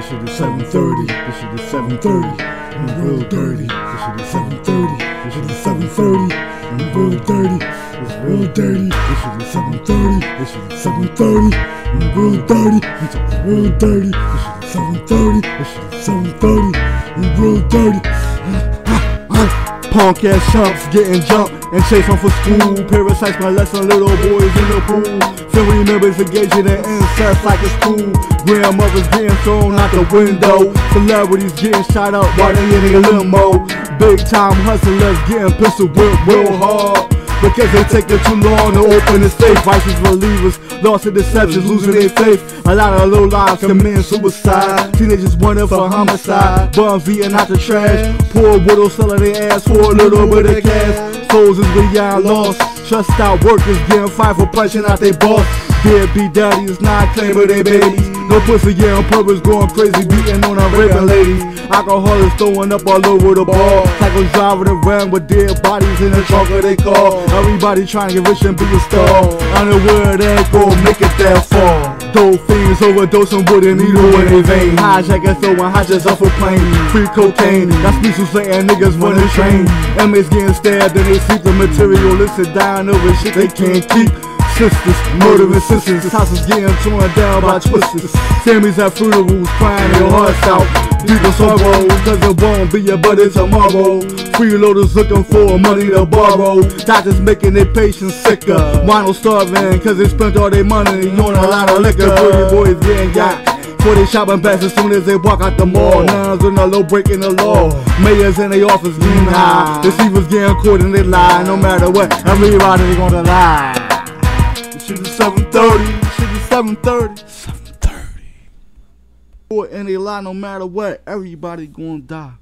This is 730. This is 730. I'm real dirty. This is 730. This is 730. I'm real dirty. It's real dirty. This is 730. This is 730. I'm real dirty. I'm real dirty. This is 730. This is 730. I'm real dirty. Punk ass chumps getting jumped and chased home for school. Parasites molesting little boys in the pool. Family members engaging in incest like it's cool. Grandmothers getting thrown out the window. Celebrities getting shot up while they in a limo. Big time hustlers getting pistol whipped real hard. Because they taking too long to open the safe. Vices, believers lost in deception, losing their faith. A lot of low lives committing suicide. Teenagers wanted for homicide. Bums eating out the trash. Poor widows selling their ass for a little bit of cash. Souls is beyond lost. Trust out workers getting fired for punching out their boss. Deadbeat daddies not claiming their babies. No pussy, yeah, I'm purpose going crazy, beating on a raping ladies. Alcoholics throwing up all over the ball. Cycle driving around with dead bodies in the trunk of their car. Everybody trying to get rich and be a star. Unaware they go make it that far. Dope fiends overdosing with a needle in their vein. Hijackers throwing hijacks off a plane. Free cocaine, that's species saying niggas running train. Inmates getting stabbed and they sleep the material. materialistic dying over shit they can't keep sisters, murdering sisters. Houses getting torn down by twisters. Sammy's at funerals, crying their hearts out. Deep in sorrow, cause it won't be a buddy tomorrow. Freeloaders looking for money to borrow. Doctors making their patients sicker. Wino starving, cause they spent all their money on a lot of liquor. Pretty boys getting got. For they shopping bags as soon as they walk out the mall. Nuns in the low breaking the law. Mayors in their office getting high. Deceivers getting caught and they lie. No matter what, everybody gonna lie. 730. 730. Boy, and they lie no matter what. Everybody gonna die.